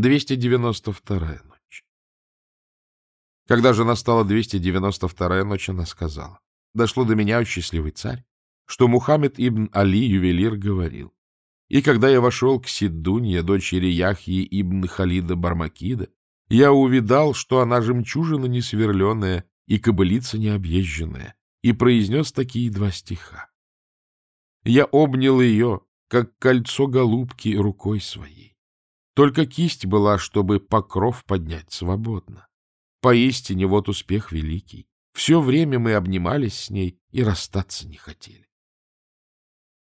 292-я ночь. Когда же настала 292-я ночь, она сказала, «Дошло до меня, счастливый царь, что Мухаммед ибн Али, ювелир, говорил, и когда я вошел к Сиддунье, дочери Яхьи ибн Халида Бармакида, я увидал, что она жемчужина несверленная и кобылица необъезженная, и произнес такие два стиха. Я обнял ее, как кольцо голубки, рукой своей. Только кисть была, чтобы покров поднять свободно. Поистине вот успех великий. Все время мы обнимались с ней и расстаться не хотели.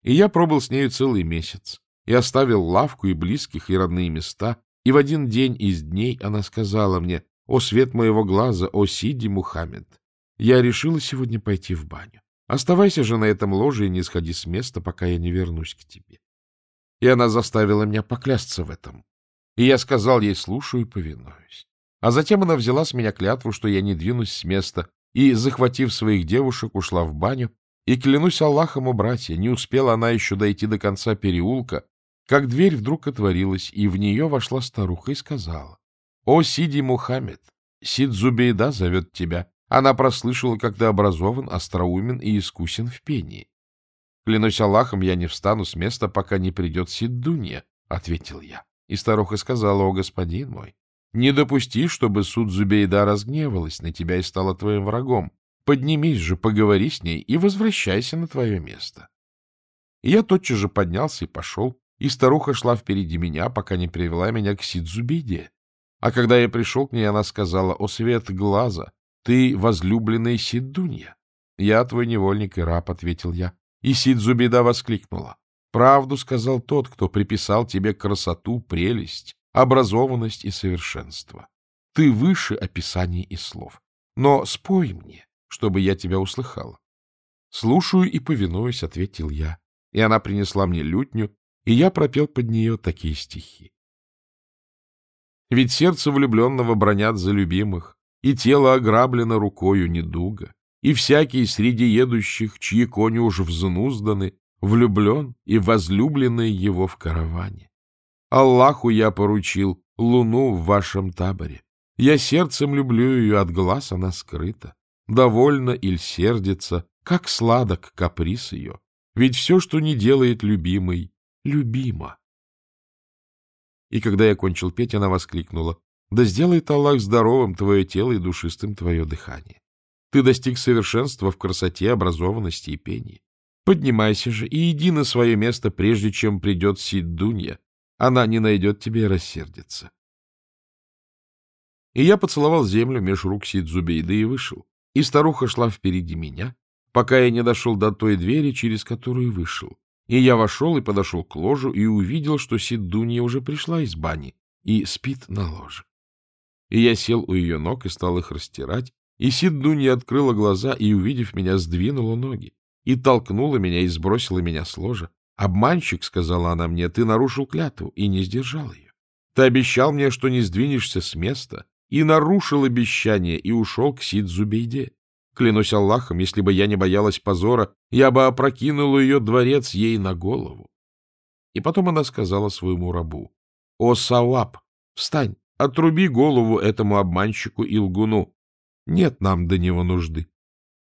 И я пробыл с нею целый месяц, и оставил лавку и близких, и родные места, и в один день из дней она сказала мне, «О свет моего глаза, о Сиди Мухаммед, я решила сегодня пойти в баню. Оставайся же на этом ложе и не сходи с места, пока я не вернусь к тебе». И она заставила меня поклясться в этом. И я сказал ей, слушаю и повинуюсь. А затем она взяла с меня клятву, что я не двинусь с места, и, захватив своих девушек, ушла в баню, и, клянусь Аллахом, о братья, не успела она еще дойти до конца переулка, как дверь вдруг отворилась, и в нее вошла старуха и сказала, «О, Сиди Мухаммед, Сид Зубейда зовет тебя. Она прослышала, как ты образован, остроумен и искусен в пении. Клянусь Аллахом, я не встану с места, пока не придет Сиддунья, — ответил я. И старуха сказала, о, господин мой, не допусти, чтобы суд Зубейда разгневалась на тебя и стала твоим врагом. Поднимись же, поговори с ней и возвращайся на твое место. И я тотчас же поднялся и пошел, и старуха шла впереди меня, пока не привела меня к Сидзубейде. А когда я пришел к ней, она сказала, «О, свет глаза, ты возлюбленный Сиддунья». «Я твой невольник и раб», — ответил я. И Сидзубейда воскликнула. «Правду сказал тот, кто приписал тебе красоту, прелесть, образованность и совершенство. Ты выше описаний и слов. Но спой мне, чтобы я тебя услыхала». «Слушаю и повинуюсь», — ответил я. И она принесла мне лютню, и я пропел под нее такие стихи. Ведь сердце влюбленного бронят за любимых, и тело ограблено рукою недуга, и всякий среди едущих, чьи кони уж взнузданы, влюблен и возлюбленный его в караване. Аллаху я поручил луну в вашем таборе. Я сердцем люблю ее, от глаз она скрыта. Довольно или сердится, как сладок каприз ее. Ведь все, что не делает любимый, любима. И когда я кончил петь, она воскликнула, «Да сделает Аллах здоровым твое тело и душистым твое дыхание. Ты достиг совершенства в красоте, образованности и пении. Поднимайся же и иди на свое место, прежде чем придет Сиддунья. Она не найдет тебя и рассердится». И я поцеловал землю меж рук Сидзубейды и вышел. И старуха шла впереди меня, пока я не дошел до той двери, через которую вышел. И я вошел и подошел к ложу и увидел, что Сиддунья уже пришла из бани и спит на ложе. И я сел у ее ног и стал их растирать, и Сиддунья открыла глаза и, увидев меня, сдвинула ноги, и толкнула меня и сбросила меня с ложа. «Обманщик», — сказала она мне, — «ты нарушил клятву и не сдержал ее. Ты обещал мне, что не сдвинешься с места, и нарушил обещание, и ушел к Сидзубейде. Клянусь Аллахом, если бы я не боялась позора, я бы опрокинула ее дворец ей на голову. И потом она сказала своему рабу, — О, Саваб, встань, отруби голову этому обманщику и лгуну. Нет нам до него нужды.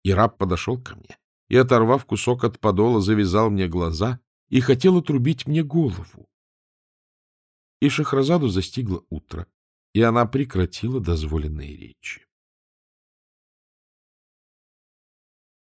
И раб подошел ко мне и, оторвав кусок от подола, завязал мне глаза и хотел отрубить мне голову. И Шахразаду застигло утро, и она прекратила дозволенные речи.